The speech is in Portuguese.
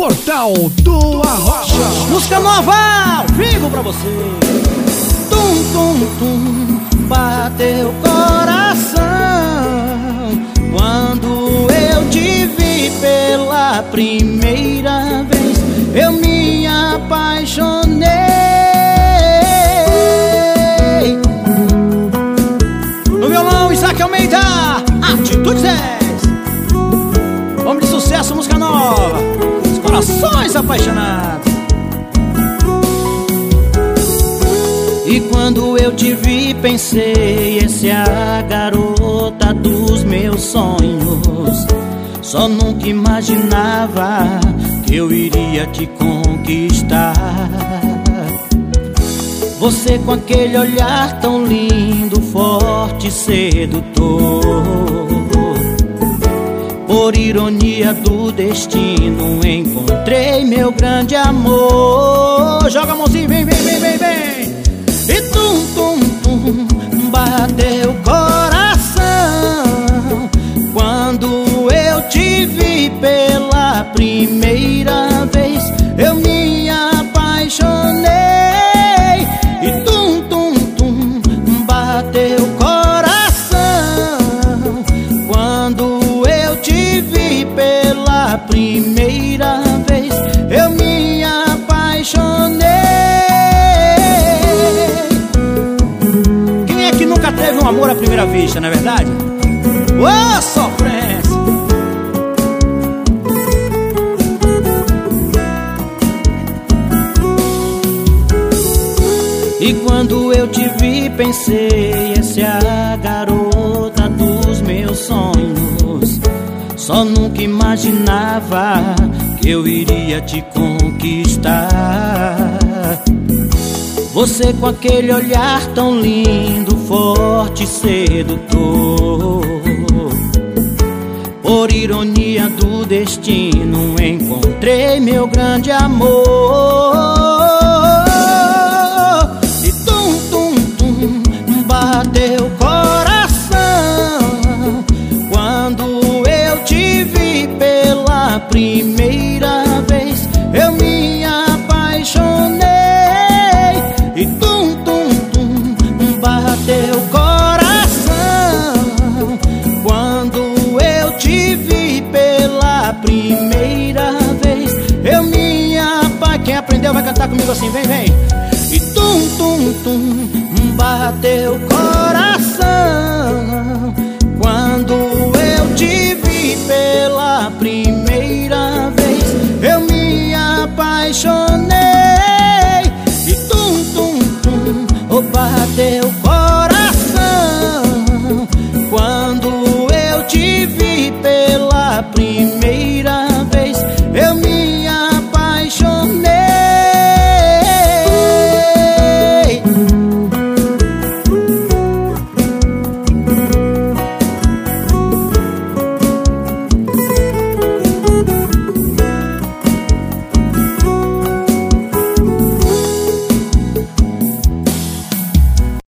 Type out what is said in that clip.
Portal do Arrocha. Música nova, vivo pra você. Tum, tum, tum, bateu coração quando eu te vi pela primeira vez. Eu me apaixonei. E quando eu te vi, pensei: essa é a garota dos meus sonhos. Só nunca imaginava que eu iria te conquistar. Você com aquele olhar tão lindo, forte, sedutor. Por ironia do destino, encontrei meu grande amor. Joga a mãozinha, vem, vem, vem, vem, vem. Primeira vez. Eu me apaixonei. E tum, tum, tum, bateu coração quando eu te vi pela primeira vez. Eu me apaixonei. Quem é que nunca teve um amor à primeira vista, não é verdade? Ô, sofrência! E quando eu te vi, pensei: essa é a garota dos meus sonhos. Só nunca imaginava que eu iria te conquistar. Você com aquele olhar tão lindo, forte, e sedutor. Por ironia do destino, encontrei meu grande amor. Bateu coração quando eu te vi pela primeira vez. Eu me apaixonei. E tum, tum, tum, bateu coração quando eu te vi pela primeira vez. Eu me apa... Quem aprendeu vai cantar comigo assim, vem, vem. E tum, tum, tum, bateu coração